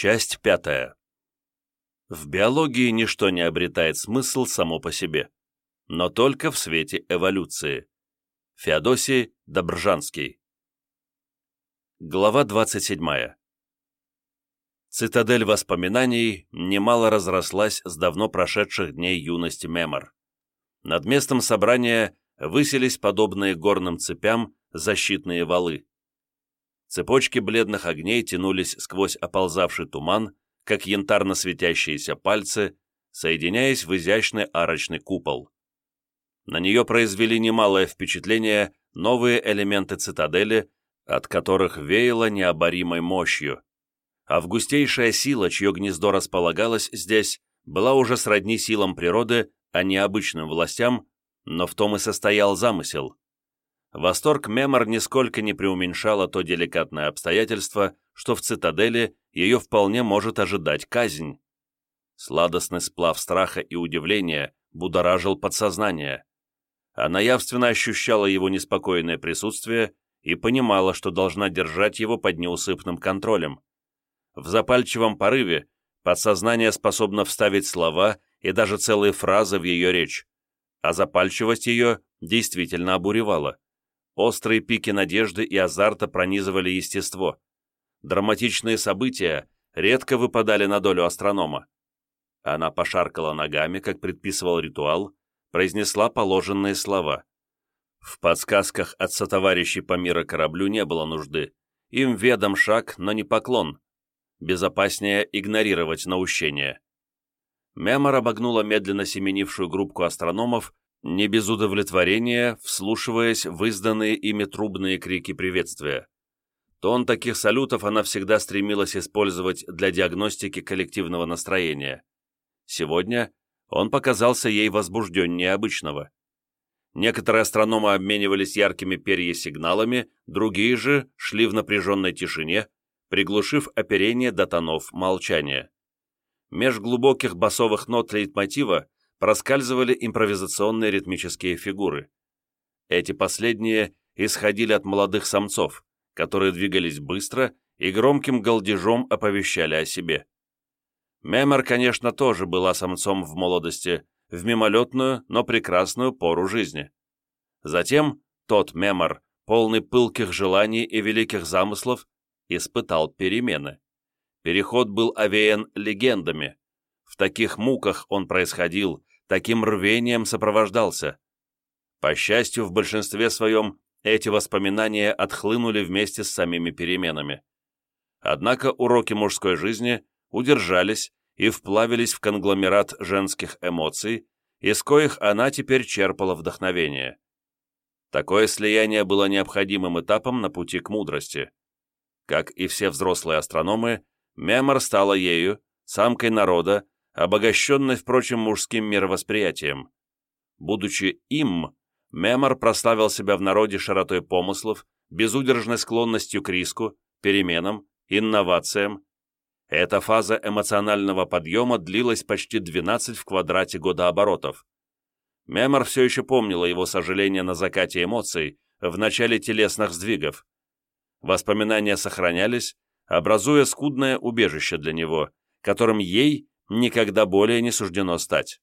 Часть пятая. В биологии ничто не обретает смысл само по себе, но только в свете эволюции. Феодосий Добржанский. Глава 27. Цитадель воспоминаний немало разрослась с давно прошедших дней юности Мемор. Над местом собрания высились подобные горным цепям защитные валы. Цепочки бледных огней тянулись сквозь оползавший туман, как янтарно светящиеся пальцы, соединяясь в изящный арочный купол. На нее произвели немалое впечатление новые элементы цитадели, от которых веяло необоримой мощью. Августейшая сила, чье гнездо располагалось здесь, была уже сродни силам природы, а не обычным властям, но в том и состоял замысел. Восторг Мемор нисколько не преуменьшало то деликатное обстоятельство, что в цитадели ее вполне может ожидать казнь. Сладостный сплав страха и удивления будоражил подсознание. Она явственно ощущала его неспокойное присутствие и понимала, что должна держать его под неусыпным контролем. В запальчивом порыве подсознание способно вставить слова и даже целые фразы в ее речь, а запальчивость ее действительно обуревала. Острые пики надежды и азарта пронизывали естество. Драматичные события редко выпадали на долю астронома. Она пошаркала ногами, как предписывал ритуал, произнесла положенные слова. В подсказках от сотоварищей по мира кораблю не было нужды. Им ведом шаг, но не поклон. Безопаснее игнорировать наущение. Мемор обогнула медленно семенившую группку астрономов не без удовлетворения, вслушиваясь в изданные ими трубные крики приветствия. Тон таких салютов она всегда стремилась использовать для диагностики коллективного настроения. Сегодня он показался ей возбужденнее обычного. Некоторые астрономы обменивались яркими перья-сигналами, другие же шли в напряженной тишине, приглушив оперение до тонов молчания. Меж глубоких басовых нот лейтмотива проскальзывали импровизационные ритмические фигуры. Эти последние исходили от молодых самцов, которые двигались быстро и громким галдежом оповещали о себе. Мемор, конечно, тоже была самцом в молодости, в мимолетную, но прекрасную пору жизни. Затем тот Мемор, полный пылких желаний и великих замыслов, испытал перемены. Переход был овеян легендами. В таких муках он происходил, таким рвением сопровождался. По счастью, в большинстве своем эти воспоминания отхлынули вместе с самими переменами. Однако уроки мужской жизни удержались и вплавились в конгломерат женских эмоций, из коих она теперь черпала вдохновение. Такое слияние было необходимым этапом на пути к мудрости. Как и все взрослые астрономы, Мемор стала ею, самкой народа, обогащенной, впрочем, мужским мировосприятием. Будучи им, Мемор прославил себя в народе широтой помыслов, безудержной склонностью к риску, переменам, инновациям. Эта фаза эмоционального подъема длилась почти 12 в квадрате годооборотов. Мемор все еще помнила его сожаление на закате эмоций, в начале телесных сдвигов. Воспоминания сохранялись, образуя скудное убежище для него, которым ей никогда более не суждено стать.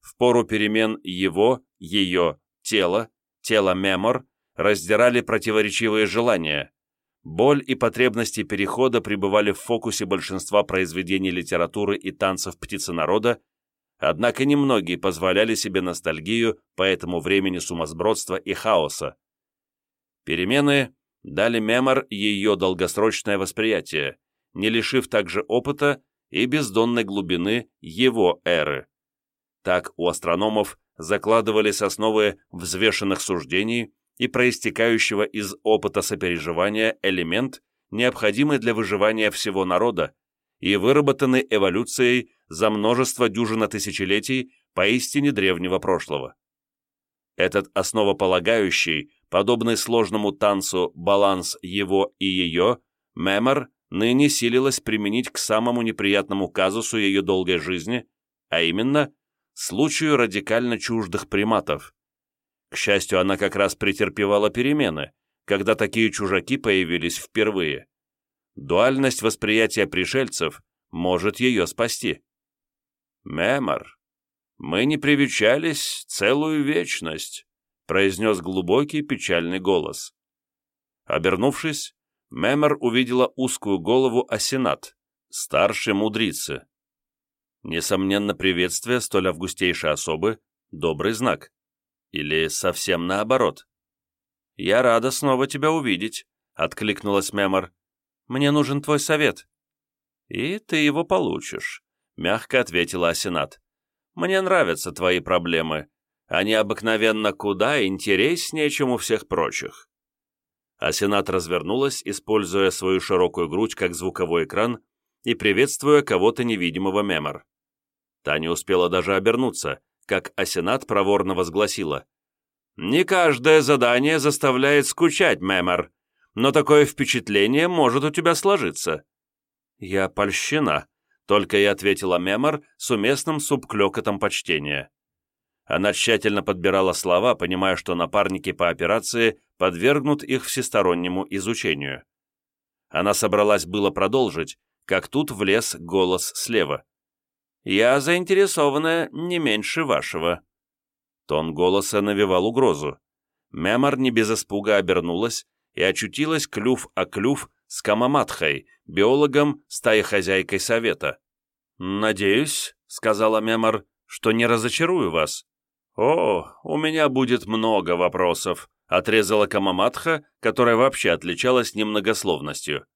В пору перемен его, ее, тело, тело мемор раздирали противоречивые желания. Боль и потребности перехода пребывали в фокусе большинства произведений литературы и танцев птиценарода, однако немногие позволяли себе ностальгию по этому времени сумасбродства и хаоса. Перемены дали мемор ее долгосрочное восприятие, не лишив также опыта и бездонной глубины его эры. Так у астрономов закладывались основы взвешенных суждений и проистекающего из опыта сопереживания элемент, необходимый для выживания всего народа и выработанный эволюцией за множество дюжина тысячелетий поистине древнего прошлого. Этот основополагающий, подобный сложному танцу баланс его и ее, мемор ныне силилась применить к самому неприятному казусу ее долгой жизни, а именно случаю радикально чуждых приматов. К счастью, она как раз претерпевала перемены, когда такие чужаки появились впервые. Дуальность восприятия пришельцев может ее спасти. «Мемор, мы не привечались целую вечность», произнес глубокий печальный голос. Обернувшись, Мемор увидела узкую голову Асенат, старшей мудрицы. Несомненно, приветствие столь августейшей особы — добрый знак. Или совсем наоборот. «Я рада снова тебя увидеть», — откликнулась Мемор. «Мне нужен твой совет». «И ты его получишь», — мягко ответила Асенат. «Мне нравятся твои проблемы. Они обыкновенно куда интереснее, чем у всех прочих». Асенат развернулась, используя свою широкую грудь как звуковой экран и приветствуя кого-то невидимого Мемор. Та не успела даже обернуться, как Асенат проворно возгласила. «Не каждое задание заставляет скучать, Мемор, но такое впечатление может у тебя сложиться». «Я польщена», — только и ответила Мемор с уместным субклёкотом почтения. Она тщательно подбирала слова, понимая, что напарники по операции подвергнут их всестороннему изучению. Она собралась было продолжить, как тут влез голос слева. Я заинтересована не меньше вашего». Тон голоса навевал угрозу. Мемор не без испуга обернулась и очутилась клюв о клюв с Камаматхой, биологом, стаи-хозяйкой совета. «Надеюсь», — сказала Мемор, — «что не разочарую вас». «О, у меня будет много вопросов», — отрезала Камаматха, которая вообще отличалась немногословностью.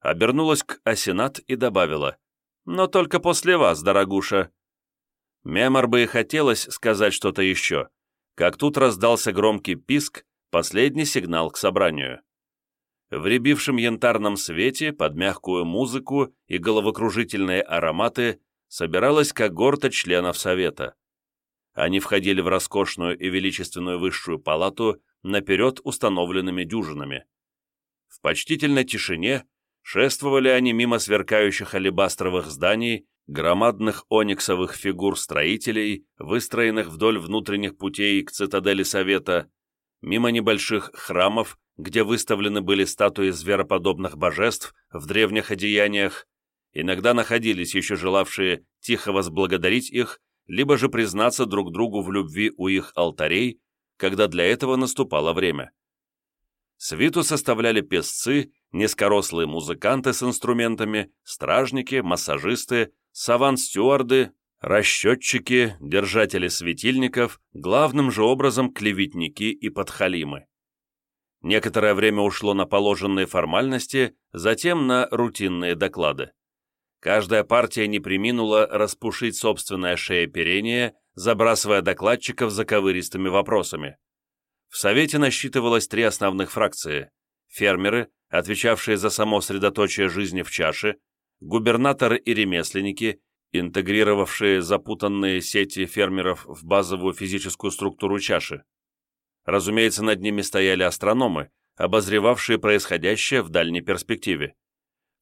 Обернулась к Асенат и добавила но только после вас, дорогуша». Мемор бы и хотелось сказать что-то еще, как тут раздался громкий писк, последний сигнал к собранию. В рябившем янтарном свете, под мягкую музыку и головокружительные ароматы, собиралась когорта членов Совета. Они входили в роскошную и величественную высшую палату наперед установленными дюжинами. В почтительной тишине Шествовали они мимо сверкающих алебастровых зданий, громадных ониксовых фигур строителей, выстроенных вдоль внутренних путей к цитадели Совета, мимо небольших храмов, где выставлены были статуи звероподобных божеств в древних одеяниях, иногда находились еще желавшие тихо возблагодарить их, либо же признаться друг другу в любви у их алтарей, когда для этого наступало время. Свиту составляли песцы низкорослые музыканты с инструментами, стражники, массажисты, саван-стюарды, расчетчики, держатели светильников, главным же образом клеветники и подхалимы. Некоторое время ушло на положенные формальности, затем на рутинные доклады. Каждая партия не приминула распушить собственное шееперение, забрасывая докладчиков заковыристыми вопросами. В Совете насчитывалось три основных фракции – фермеры, отвечавшие за само средоточие жизни в чаше, губернаторы и ремесленники, интегрировавшие запутанные сети фермеров в базовую физическую структуру чаши. Разумеется, над ними стояли астрономы, обозревавшие происходящее в дальней перспективе.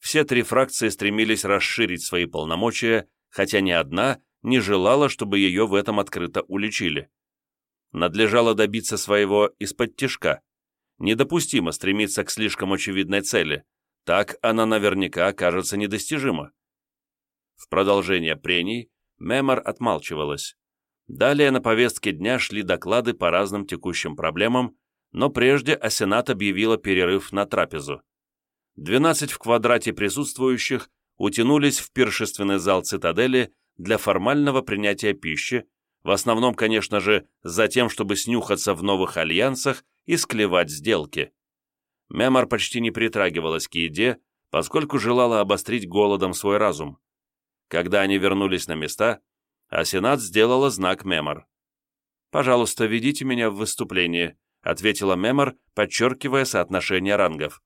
Все три фракции стремились расширить свои полномочия, хотя ни одна не желала, чтобы ее в этом открыто уличили. Надлежало добиться своего из-под тишка, недопустимо стремиться к слишком очевидной цели, так она наверняка окажется недостижима. В продолжение прений Мемор отмалчивалась. Далее на повестке дня шли доклады по разным текущим проблемам, но прежде Асенат объявила перерыв на трапезу. Двенадцать в квадрате присутствующих утянулись в пиршественный зал цитадели для формального принятия пищи, в основном, конечно же, за тем, чтобы снюхаться в новых альянсах и склевать сделки. Мемор почти не притрагивалась к еде, поскольку желала обострить голодом свой разум. Когда они вернулись на места, Асенат сделала знак Мемор. «Пожалуйста, ведите меня в выступление», ответила Мемор, подчеркивая соотношение рангов.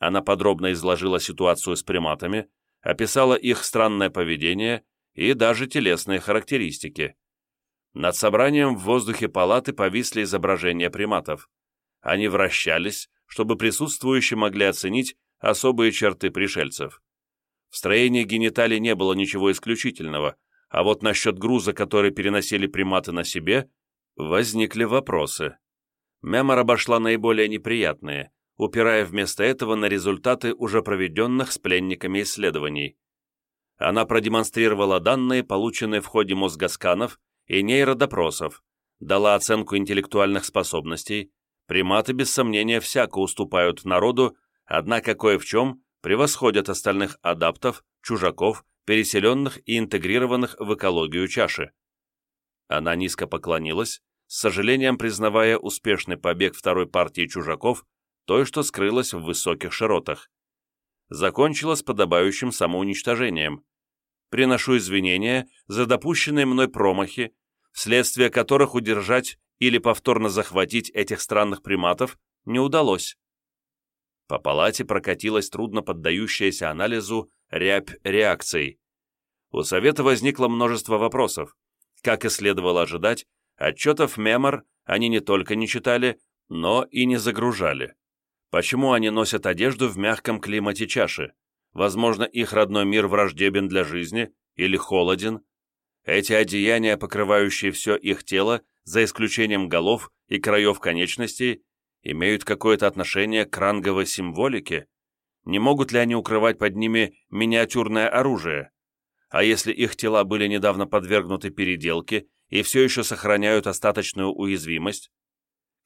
Она подробно изложила ситуацию с приматами, описала их странное поведение и даже телесные характеристики. Над собранием в воздухе палаты повисли изображения приматов. Они вращались, чтобы присутствующие могли оценить особые черты пришельцев. В строении гениталий не было ничего исключительного, а вот насчет груза, который переносили приматы на себе, возникли вопросы. Мемор обошла наиболее неприятные, упирая вместо этого на результаты уже проведенных с пленниками исследований. Она продемонстрировала данные, полученные в ходе мозгосканов и нейродопросов, дала оценку интеллектуальных способностей, приматы без сомнения всяко уступают народу, однако кое в чем превосходят остальных адаптов, чужаков, переселенных и интегрированных в экологию чаши. Она низко поклонилась, с сожалением признавая успешный побег второй партии чужаков, той, что скрылась в высоких широтах. Закончила с подобающим самоуничтожением. Приношу извинения за допущенные мной промахи, вследствие которых удержать или повторно захватить этих странных приматов не удалось. По палате прокатилась трудно поддающаяся анализу рябь реакций. У Совета возникло множество вопросов. Как и следовало ожидать, отчетов Мемор они не только не читали, но и не загружали. Почему они носят одежду в мягком климате чаши? Возможно, их родной мир враждебен для жизни или холоден? Эти одеяния, покрывающие все их тело, за исключением голов и краев конечностей, имеют какое-то отношение к ранговой символике? Не могут ли они укрывать под ними миниатюрное оружие? А если их тела были недавно подвергнуты переделке и все еще сохраняют остаточную уязвимость?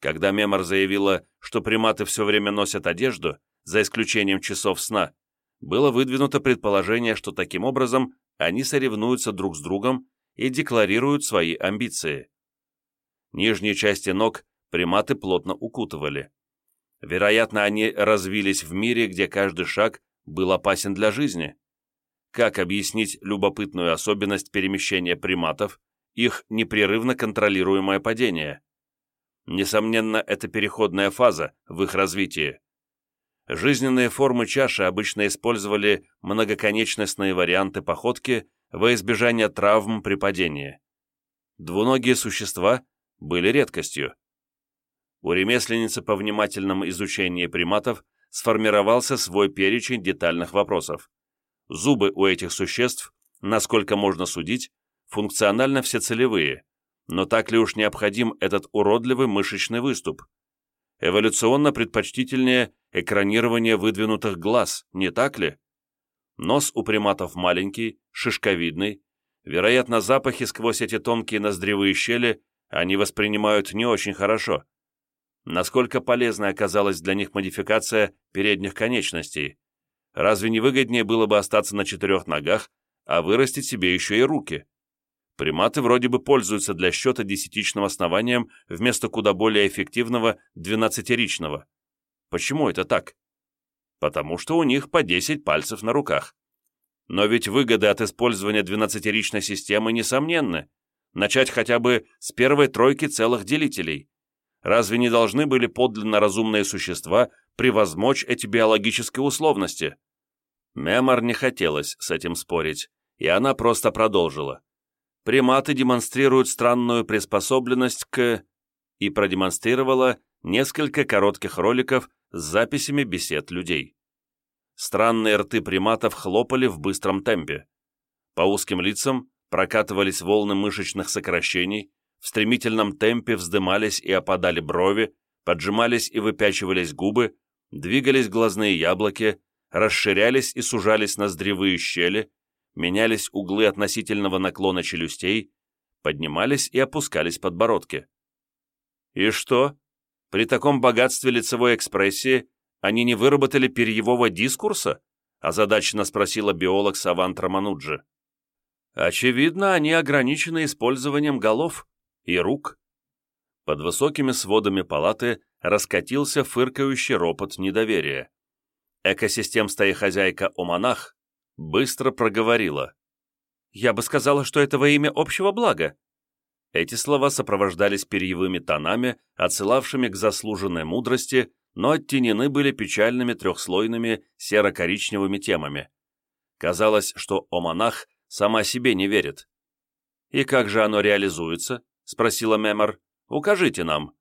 Когда Мемор заявила, что приматы все время носят одежду, за исключением часов сна, было выдвинуто предположение, что таким образом они соревнуются друг с другом и декларируют свои амбиции. Нижние части ног приматы плотно укутывали. Вероятно, они развились в мире, где каждый шаг был опасен для жизни. Как объяснить любопытную особенность перемещения приматов, их непрерывно контролируемое падение? Несомненно, это переходная фаза в их развитии. Жизненные формы чаши обычно использовали многоконечностные варианты походки во избежание травм при падении. Двуногие существа были редкостью. У ремесленницы по внимательному изучению приматов сформировался свой перечень детальных вопросов. Зубы у этих существ, насколько можно судить, функционально всецелевые, но так ли уж необходим этот уродливый мышечный выступ? Эволюционно предпочтительнее экранирование выдвинутых глаз, не так ли? Нос у приматов маленький, шишковидный. Вероятно, запахи сквозь эти тонкие ноздревые щели они воспринимают не очень хорошо. Насколько полезной оказалась для них модификация передних конечностей? Разве не выгоднее было бы остаться на четырех ногах, а вырастить себе еще и руки? Приматы вроде бы пользуются для счета десятичным основанием вместо куда более эффективного двенадцатеричного. Почему это так? Потому что у них по 10 пальцев на руках. Но ведь выгоды от использования двенадцатеричной системы несомненны. Начать хотя бы с первой тройки целых делителей. Разве не должны были подлинно разумные существа превозмочь эти биологические условности? Мемор не хотелось с этим спорить, и она просто продолжила приматы демонстрируют странную приспособленность к... и продемонстрировала несколько коротких роликов с записями бесед людей. Странные рты приматов хлопали в быстром темпе. По узким лицам прокатывались волны мышечных сокращений, в стремительном темпе вздымались и опадали брови, поджимались и выпячивались губы, двигались глазные яблоки, расширялись и сужались ноздревые щели, менялись углы относительного наклона челюстей, поднимались и опускались подбородки. И что? При таком богатстве лицевой экспрессии они не выработали перьевого дискурса? озадаченно спросила биолог Савант Рамануджи. Очевидно, они ограничены использованием голов и рук. Под высокими сводами палаты раскатился фыркающий ропот недоверия. Экосистем хозяйка Оманах быстро проговорила. «Я бы сказала, что это во имя общего блага». Эти слова сопровождались перьевыми тонами, отсылавшими к заслуженной мудрости, но оттенены были печальными трехслойными серо-коричневыми темами. Казалось, что о монах сама себе не верит. «И как же оно реализуется?» — спросила Мемор. «Укажите нам».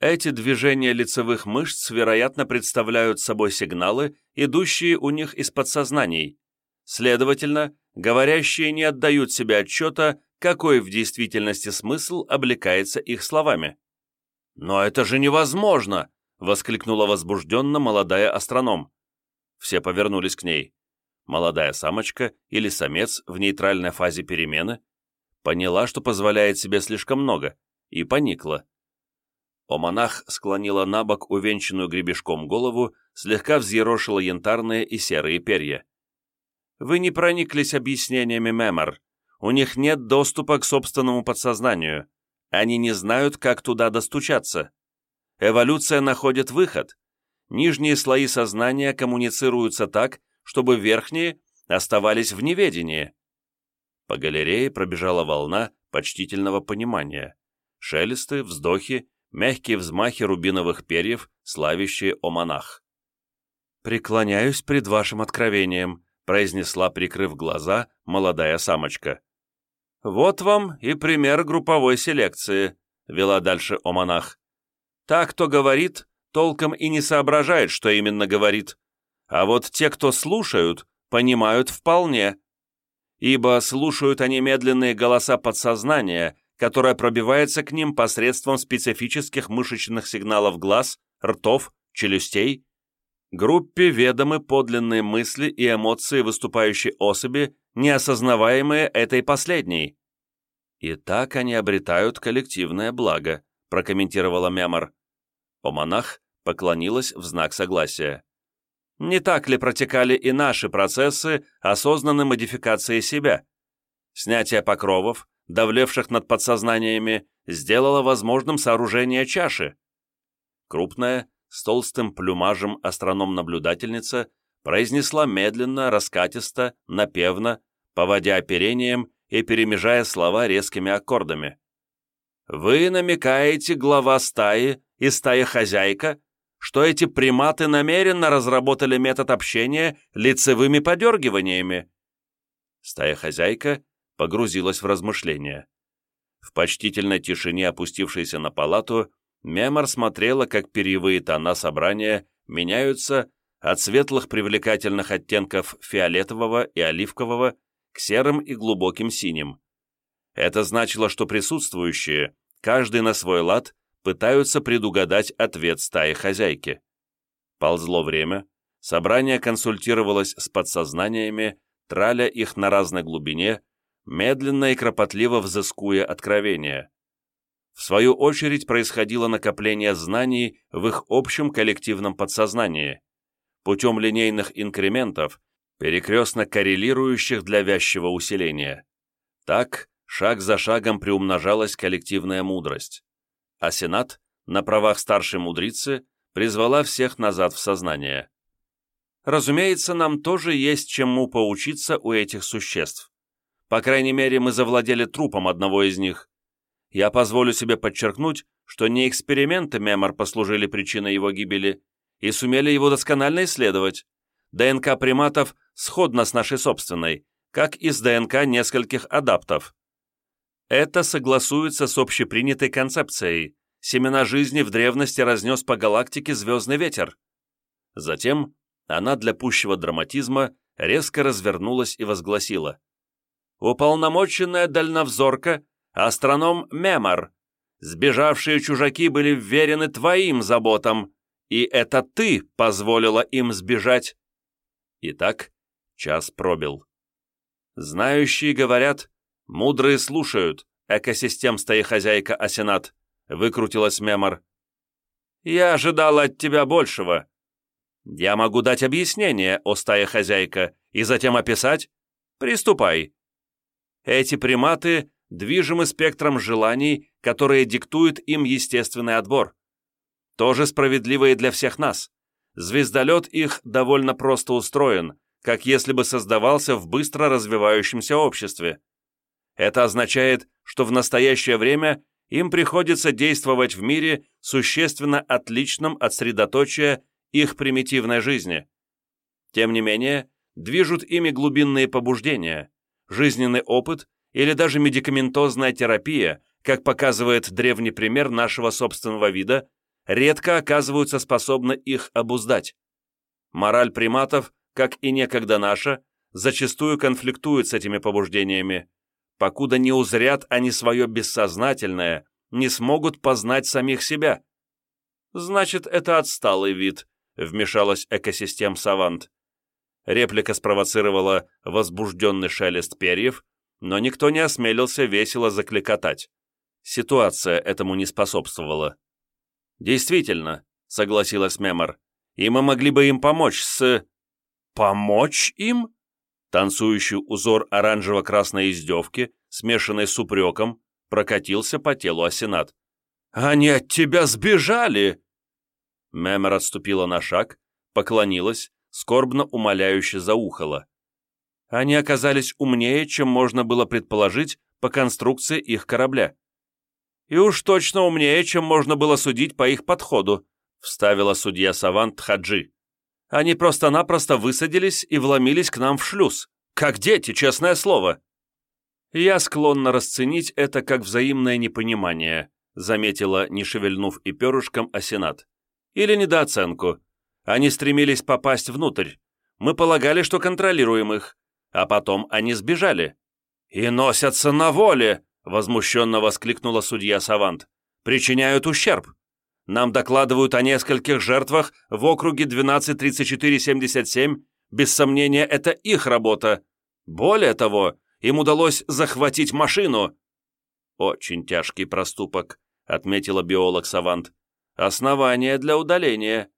Эти движения лицевых мышц, вероятно, представляют собой сигналы, идущие у них из подсознаний. Следовательно, говорящие не отдают себе отчета, какой в действительности смысл облекается их словами. «Но это же невозможно!» — воскликнула возбужденно молодая астроном. Все повернулись к ней. Молодая самочка или самец в нейтральной фазе перемены поняла, что позволяет себе слишком много, и поникла. Омонах склонила на бок увенчанную гребешком голову, слегка взъерошила янтарные и серые перья. «Вы не прониклись объяснениями Мемор. У них нет доступа к собственному подсознанию. Они не знают, как туда достучаться. Эволюция находит выход. Нижние слои сознания коммуницируются так, чтобы верхние оставались в неведении. По галерее пробежала волна почтительного понимания. Шелесты, вздохи, мягкие взмахи рубиновых перьев, славящие о монах. «Преклоняюсь пред вашим откровением», произнесла, прикрыв глаза, молодая самочка. «Вот вам и пример групповой селекции», — вела дальше о монах. «Так, кто говорит, толком и не соображает, что именно говорит. А вот те, кто слушают, понимают вполне. Ибо слушают они медленные голоса подсознания, которое пробивается к ним посредством специфических мышечных сигналов глаз, ртов, челюстей. Группе ведомы подлинные мысли и эмоции выступающей особи, неосознаваемые этой последней. «И так они обретают коллективное благо», прокомментировала Мямор. Омонах поклонилась в знак согласия. «Не так ли протекали и наши процессы осознанной модификации себя? Снятие покровов, давлевших над подсознаниями, сделало возможным сооружение чаши. Крупная, с толстым плюмажем астроном-наблюдательница произнесла медленно, раскатисто, напевно, поводя оперением и перемежая слова резкими аккордами. «Вы намекаете, глава стаи и стая-хозяйка, что эти приматы намеренно разработали метод общения лицевыми подергиваниями?» Стая-хозяйка погрузилась в размышления. В почтительной тишине, опустившейся на палату, Мемор смотрела, как перьевые тона собрания меняются от светлых привлекательных оттенков фиолетового и оливкового к серым и глубоким синим. Это значило, что присутствующие, каждый на свой лад, пытаются предугадать ответ стаи хозяйки. Ползло время, собрание консультировалось с подсознаниями, траля их на разной глубине, медленно и кропотливо взыскуя откровения. В свою очередь происходило накопление знаний в их общем коллективном подсознании, путем линейных инкрементов, перекрестно коррелирующих для вязчего усиления. Так, шаг за шагом приумножалась коллективная мудрость. А Сенат, на правах старшей мудрицы, призвала всех назад в сознание. Разумеется, нам тоже есть чему поучиться у этих существ. По крайней мере, мы завладели трупом одного из них. Я позволю себе подчеркнуть, что не эксперименты Мемор послужили причиной его гибели и сумели его досконально исследовать. ДНК приматов сходна с нашей собственной, как и с ДНК нескольких адаптов. Это согласуется с общепринятой концепцией. Семена жизни в древности разнес по галактике звездный ветер. Затем она для пущего драматизма резко развернулась и возгласила. «Уполномоченная дальновзорка, астроном Мемор, сбежавшие чужаки были вверены твоим заботам, и это ты позволила им сбежать. Итак, час пробил. Знающие говорят, мудрые слушают, экосистем хозяйка Асенат, выкрутилась Мемор. Я ожидал от тебя большего. Я могу дать объяснение, о стая хозяйка, и затем описать? Приступай. Эти приматы движимы спектром желаний, которые диктует им естественный отбор. Тоже справедливо и для всех нас. Звездолет их довольно просто устроен, как если бы создавался в быстро развивающемся обществе. Это означает, что в настоящее время им приходится действовать в мире, существенно отличном от средоточия их примитивной жизни. Тем не менее, движут ими глубинные побуждения, жизненный опыт или даже медикаментозная терапия, как показывает древний пример нашего собственного вида, редко оказываются способны их обуздать. Мораль приматов, как и некогда наша, зачастую конфликтует с этими побуждениями. Покуда не узрят они свое бессознательное, не смогут познать самих себя. «Значит, это отсталый вид», — вмешалась экосистем Савант. Реплика спровоцировала возбужденный шелест перьев, но никто не осмелился весело закликотать. Ситуация этому не способствовала. «Действительно», — согласилась Мемор, — «и мы могли бы им помочь с...» «Помочь им?» Танцующий узор оранжево-красной издевки, смешанный с упреком, прокатился по телу Асенат. «Они от тебя сбежали!» Мемор отступила на шаг, поклонилась, скорбно умоляюще заухала. Они оказались умнее, чем можно было предположить по конструкции их корабля. «И уж точно умнее, чем можно было судить по их подходу», вставила судья Савант Хаджи. «Они просто-напросто высадились и вломились к нам в шлюз. Как дети, честное слово!» «Я склонна расценить это как взаимное непонимание», заметила, не шевельнув и перышком, Асенат. «Или недооценку. Они стремились попасть внутрь. Мы полагали, что контролируем их. А потом они сбежали. «И носятся на воле!» — возмущенно воскликнула судья Савант. «Причиняют ущерб. Нам докладывают о нескольких жертвах в округе 123477. Без сомнения, это их работа. Более того, им удалось захватить машину». «Очень тяжкий проступок», — отметила биолог Савант. «Основание для удаления».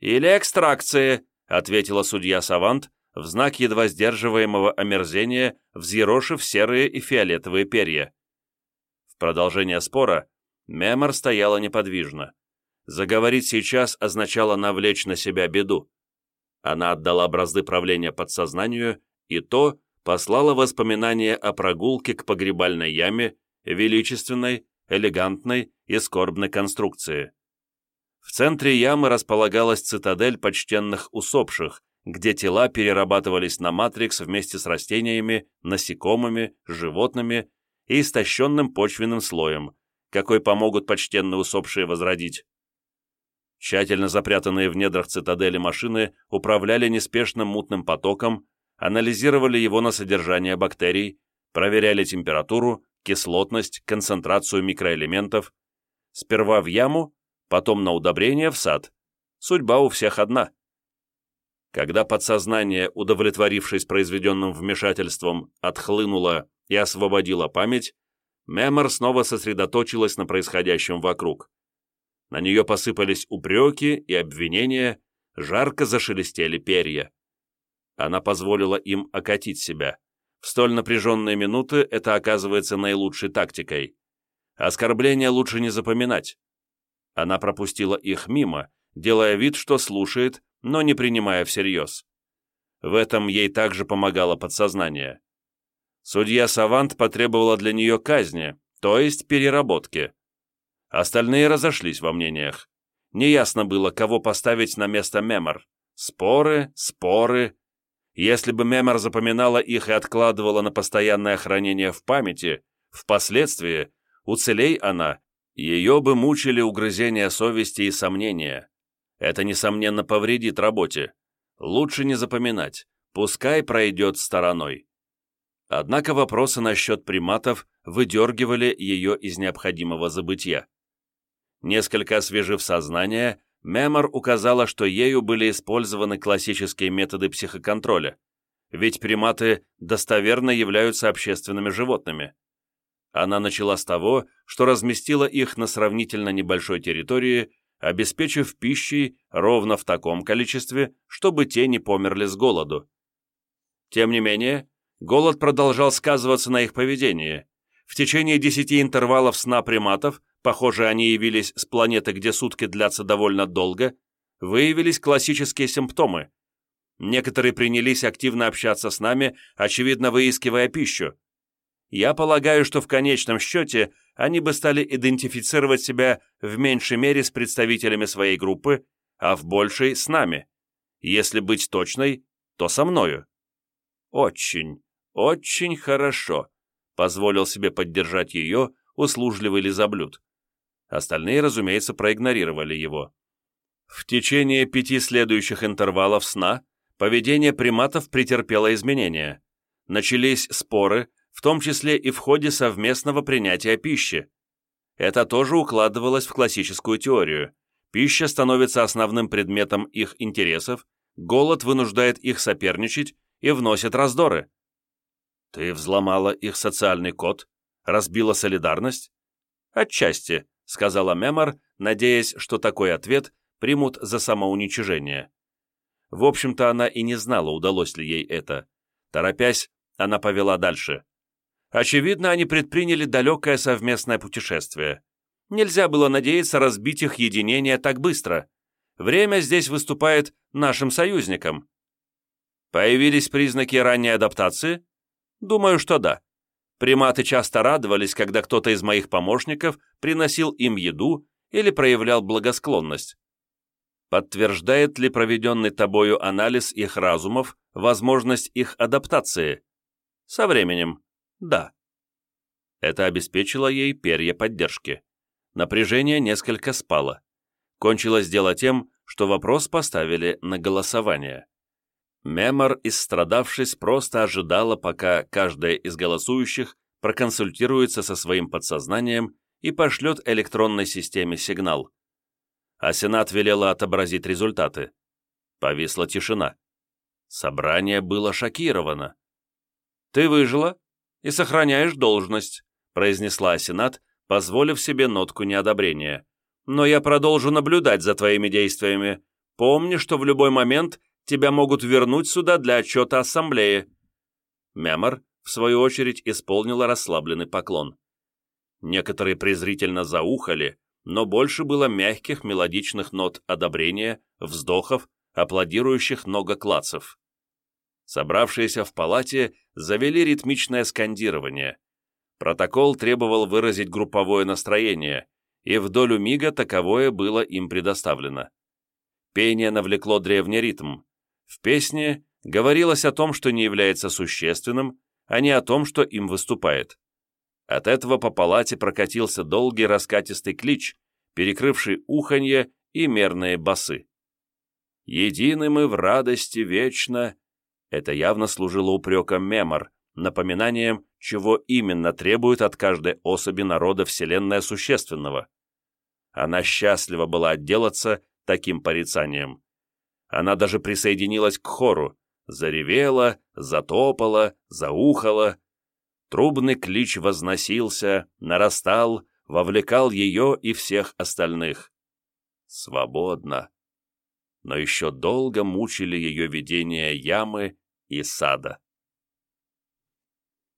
«Или экстракции», — ответила судья Савант, в знак едва сдерживаемого омерзения, взъерошив серые и фиолетовые перья. В продолжение спора Мемор стояла неподвижно. Заговорить сейчас означало навлечь на себя беду. Она отдала бразды правления подсознанию, и то послала воспоминания о прогулке к погребальной яме, величественной, элегантной и скорбной конструкции. В центре ямы располагалась цитадель почтенных усопших, где тела перерабатывались на матрикс вместе с растениями, насекомыми, животными и истощенным почвенным слоем, какой помогут почтенные усопшие возродить. Тщательно запрятанные в недрах цитадели машины управляли неспешным мутным потоком, анализировали его на содержание бактерий, проверяли температуру, кислотность, концентрацию микроэлементов. Сперва в яму, потом на удобрение в сад. Судьба у всех одна. Когда подсознание, удовлетворившись произведенным вмешательством, отхлынуло и освободило память, Мемор снова сосредоточилась на происходящем вокруг. На нее посыпались упреки и обвинения, жарко зашелестели перья. Она позволила им окатить себя. В столь напряженные минуты это оказывается наилучшей тактикой. Оскорбления лучше не запоминать. Она пропустила их мимо, делая вид, что слушает, но не принимая всерьез. В этом ей также помогало подсознание. Судья Савант потребовала для нее казни, то есть переработки. Остальные разошлись во мнениях. Неясно было, кого поставить на место Мемор. Споры, споры. Если бы Мемор запоминала их и откладывала на постоянное хранение в памяти, впоследствии, уцелей она, ее бы мучили угрызения совести и сомнения. Это, несомненно, повредит работе. Лучше не запоминать, пускай пройдет стороной. Однако вопросы насчет приматов выдергивали ее из необходимого забытия. Несколько освежив сознание, Мемор указала, что ею были использованы классические методы психоконтроля, ведь приматы достоверно являются общественными животными. Она начала с того, что разместила их на сравнительно небольшой территории обеспечив пищей ровно в таком количестве, чтобы те не померли с голоду. Тем не менее, голод продолжал сказываться на их поведении. В течение десяти интервалов сна приматов, похоже, они явились с планеты, где сутки длятся довольно долго, выявились классические симптомы. Некоторые принялись активно общаться с нами, очевидно выискивая пищу. Я полагаю, что в конечном счете они бы стали идентифицировать себя в меньшей мере с представителями своей группы, а в большей — с нами. Если быть точной, то со мною. Очень, очень хорошо, позволил себе поддержать ее услужливый лизоблюд. Остальные, разумеется, проигнорировали его. В течение пяти следующих интервалов сна поведение приматов претерпело изменения. Начались споры, в том числе и в ходе совместного принятия пищи. Это тоже укладывалось в классическую теорию. пища становится основным предметом их интересов, голод вынуждает их соперничать и вносит раздоры. Ты взломала их социальный код, разбила солидарность? Отчасти, сказала Мемор, надеясь, что такой ответ примут за самоуничижение. В общем-то, она и не знала, удалось ли ей это. Торопясь, она повела дальше. Очевидно, они предприняли далекое совместное путешествие. Нельзя было надеяться разбить их единение так быстро. Время здесь выступает нашим союзником. Появились признаки ранней адаптации? Думаю, что да. Приматы часто радовались, когда кто-то из моих помощников приносил им еду или проявлял благосклонность. Подтверждает ли проведенный тобою анализ их разумов возможность их адаптации? Со временем, да. Это обеспечило ей перья поддержки. Напряжение несколько спало. Кончилось дело тем, что вопрос поставили на голосование. Мемор, истрадавшись, просто ожидала, пока каждая из голосующих проконсультируется со своим подсознанием и пошлет электронной системе сигнал а Сенат велела отобразить результаты. Повисла тишина. Собрание было шокировано. «Ты выжила и сохраняешь должность», произнесла Сенат, позволив себе нотку неодобрения. «Но я продолжу наблюдать за твоими действиями. Помни, что в любой момент тебя могут вернуть сюда для отчета Ассамблеи». Мемор, в свою очередь, исполнила расслабленный поклон. Некоторые презрительно заухали, но больше было мягких мелодичных нот одобрения, вздохов, аплодирующих многоклацев. Собравшиеся в палате завели ритмичное скандирование. Протокол требовал выразить групповое настроение, и в долю мига таковое было им предоставлено. Пение навлекло древний ритм. В песне говорилось о том, что не является существенным, а не о том, что им выступает. От этого по палате прокатился долгий раскатистый клич, перекрывший уханье и мерные басы. «Едины мы в радости вечно» — это явно служило упреком мемор, напоминанием, чего именно требует от каждой особи народа Вселенная Существенного. Она счастлива была отделаться таким порицанием. Она даже присоединилась к хору, заревела, затопала, заухала, Трубный клич возносился, нарастал, вовлекал ее и всех остальных. Свободно. Но еще долго мучили ее видения ямы и сада.